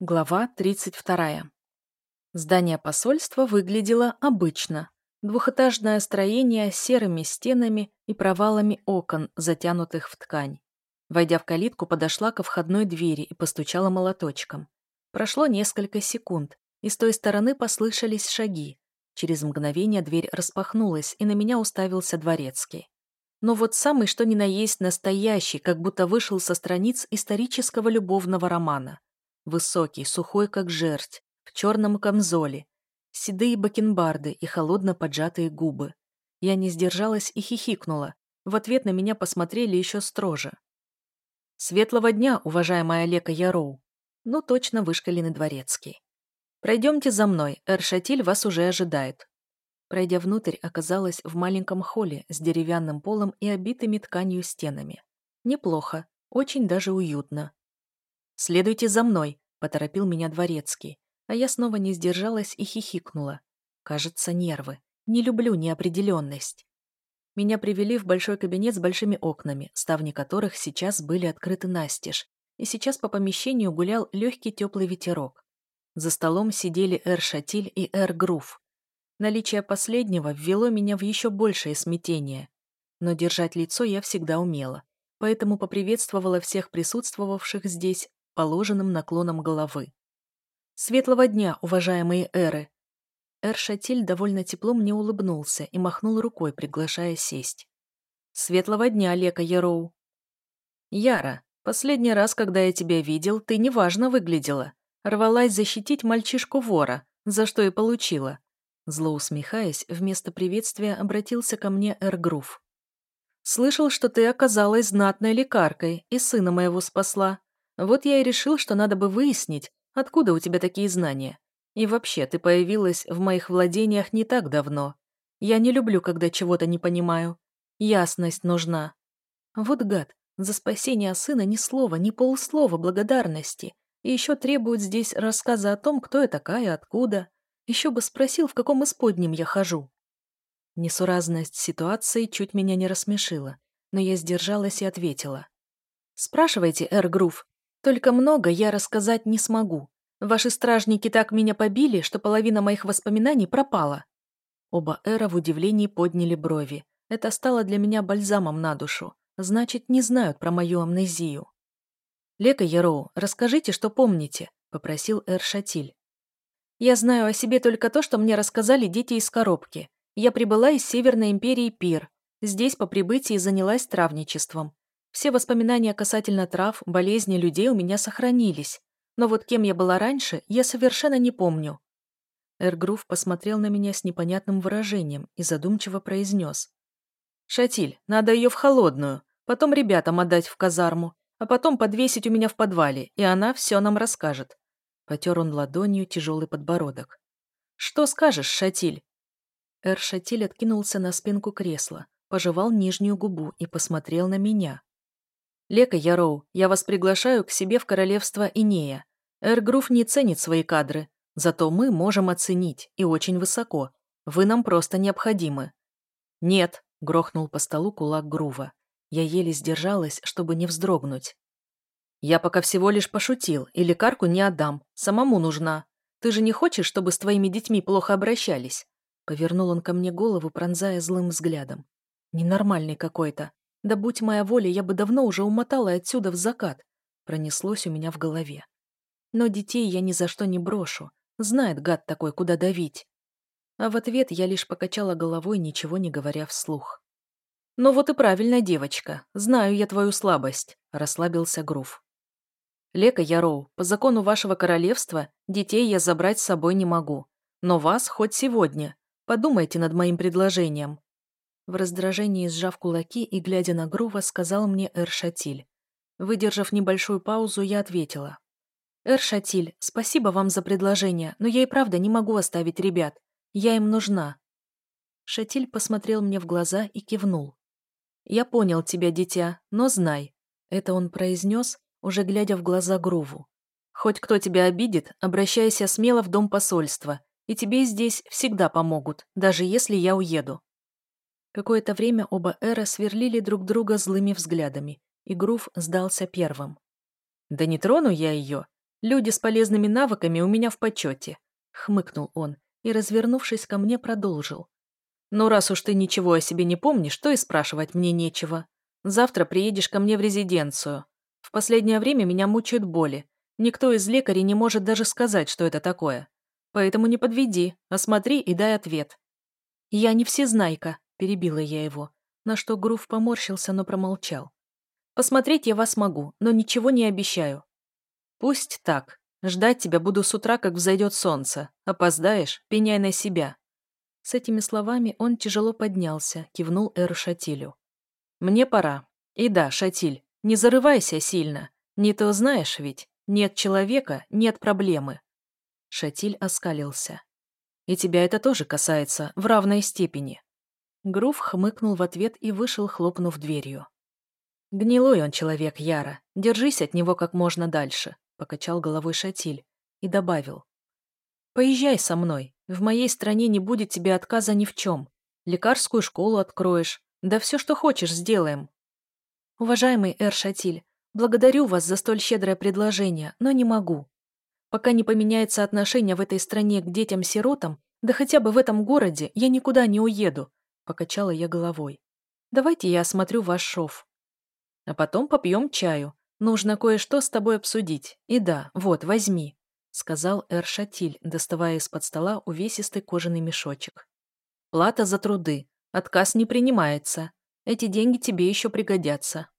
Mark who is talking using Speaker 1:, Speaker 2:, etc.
Speaker 1: Глава 32. Здание посольства выглядело обычно. Двухэтажное строение с серыми стенами и провалами окон, затянутых в ткань. Войдя в калитку, подошла ко входной двери и постучала молоточком. Прошло несколько секунд, и с той стороны послышались шаги. Через мгновение дверь распахнулась, и на меня уставился дворецкий. Но вот самый что ни на есть настоящий, как будто вышел со страниц исторического любовного романа. Высокий, сухой, как жерть, в черном камзоле, седые бакенбарды и холодно поджатые губы. Я не сдержалась и хихикнула. В ответ на меня посмотрели еще строже. «Светлого дня, уважаемая Лека Яроу!» Ну, точно вышкаленный дворецкий. «Пройдемте за мной, Эршатиль вас уже ожидает». Пройдя внутрь, оказалась в маленьком холле с деревянным полом и обитыми тканью стенами. Неплохо, очень даже уютно. «Следуйте за мной», — поторопил меня дворецкий, а я снова не сдержалась и хихикнула. Кажется, нервы. Не люблю неопределенность. Меня привели в большой кабинет с большими окнами, ставни которых сейчас были открыты настежь, и сейчас по помещению гулял легкий теплый ветерок. За столом сидели Эр Шатиль и Эр Грув. Наличие последнего ввело меня в еще большее смятение. Но держать лицо я всегда умела, поэтому поприветствовала всех присутствовавших здесь положенным наклоном головы. «Светлого дня, уважаемые эры!» Эр Шатиль довольно тепло мне улыбнулся и махнул рукой, приглашая сесть. «Светлого дня, Лека Яроу!» «Яра, последний раз, когда я тебя видел, ты неважно выглядела. Рвалась защитить мальчишку-вора, за что и получила». Зло усмехаясь, вместо приветствия обратился ко мне Эр Грув. «Слышал, что ты оказалась знатной лекаркой и сына моего спасла. Вот я и решил, что надо бы выяснить, откуда у тебя такие знания. И вообще, ты появилась в моих владениях не так давно. Я не люблю, когда чего-то не понимаю. Ясность нужна. Вот гад, за спасение сына ни слова, ни полслова благодарности. И еще требует здесь рассказа о том, кто я такая, откуда. Еще бы спросил, в каком исподнем я хожу. Несуразность ситуации чуть меня не рассмешила, но я сдержалась и ответила. «Спрашивайте, Эр Грув, только много я рассказать не смогу. Ваши стражники так меня побили, что половина моих воспоминаний пропала». Оба Эра в удивлении подняли брови. Это стало для меня бальзамом на душу. Значит, не знают про мою амнезию. «Лека Яроу, расскажите, что помните», — попросил Эр Шатиль. «Я знаю о себе только то, что мне рассказали дети из коробки. Я прибыла из Северной империи Пир. Здесь по прибытии занялась травничеством. Все воспоминания касательно трав, болезней людей у меня сохранились. Но вот кем я была раньше, я совершенно не помню. Эргрув посмотрел на меня с непонятным выражением и задумчиво произнес. «Шатиль, надо ее в холодную, потом ребятам отдать в казарму, а потом подвесить у меня в подвале, и она все нам расскажет». Потер он ладонью тяжелый подбородок. «Что скажешь, Шатиль?» Эр Шатиль откинулся на спинку кресла, пожевал нижнюю губу и посмотрел на меня. «Лека Яроу, я вас приглашаю к себе в королевство Инея. Эргруф не ценит свои кадры, зато мы можем оценить, и очень высоко. Вы нам просто необходимы». «Нет», — грохнул по столу кулак Грува. Я еле сдержалась, чтобы не вздрогнуть. «Я пока всего лишь пошутил, и лекарку не отдам. Самому нужна. Ты же не хочешь, чтобы с твоими детьми плохо обращались?» Повернул он ко мне голову, пронзая злым взглядом. «Ненормальный какой-то. Да будь моя воля, я бы давно уже умотала отсюда в закат. Пронеслось у меня в голове. Но детей я ни за что не брошу. Знает гад такой, куда давить. А в ответ я лишь покачала головой, ничего не говоря вслух. «Ну вот и правильно, девочка. Знаю я твою слабость», — расслабился Грув. «Лека Яроу, по закону вашего королевства детей я забрать с собой не могу. Но вас хоть сегодня. Подумайте над моим предложением. В раздражении сжав кулаки и глядя на Грува, сказал мне Эр-Шатиль. Выдержав небольшую паузу, я ответила. «Эр-Шатиль, спасибо вам за предложение, но я и правда не могу оставить ребят. Я им нужна». Шатиль посмотрел мне в глаза и кивнул. «Я понял тебя, дитя, но знай». Это он произнес, уже глядя в глаза Груву. «Хоть кто тебя обидит, обращайся смело в дом посольства, и тебе здесь всегда помогут, даже если я уеду. Какое-то время оба Эра сверлили друг друга злыми взглядами, и Грув сдался первым. «Да не трону я ее. Люди с полезными навыками у меня в почете», — хмыкнул он и, развернувшись ко мне, продолжил. «Ну, раз уж ты ничего о себе не помнишь, то и спрашивать мне нечего. Завтра приедешь ко мне в резиденцию. В последнее время меня мучают боли. Никто из лекарей не может даже сказать, что это такое. Поэтому не подведи, осмотри и дай ответ». «Я не всезнайка», — перебила я его, на что Грув поморщился, но промолчал. «Посмотреть я вас могу, но ничего не обещаю». «Пусть так. Ждать тебя буду с утра, как взойдет солнце. Опоздаешь, пеняй на себя». С этими словами он тяжело поднялся, кивнул Эру Шатилю. «Мне пора. И да, Шатиль, не зарывайся сильно. Не то знаешь ведь, нет человека, нет проблемы». Шатиль оскалился. «И тебя это тоже касается, в равной степени». Грув хмыкнул в ответ и вышел, хлопнув дверью. «Гнилой он человек, Яра. Держись от него как можно дальше», — покачал головой Шатиль и добавил. «Поезжай со мной. В моей стране не будет тебе отказа ни в чем. Лекарскую школу откроешь. Да все, что хочешь, сделаем». «Уважаемый Эр Шатиль, благодарю вас за столь щедрое предложение, но не могу. Пока не поменяется отношение в этой стране к детям-сиротам, да хотя бы в этом городе, я никуда не уеду», — покачала я головой. «Давайте я осмотрю ваш шов». «А потом попьем чаю. Нужно кое-что с тобой обсудить. И да, вот, возьми», — сказал Эр Шатиль, доставая из-под стола увесистый кожаный мешочек. «Плата за труды. Отказ не принимается. Эти деньги тебе еще пригодятся».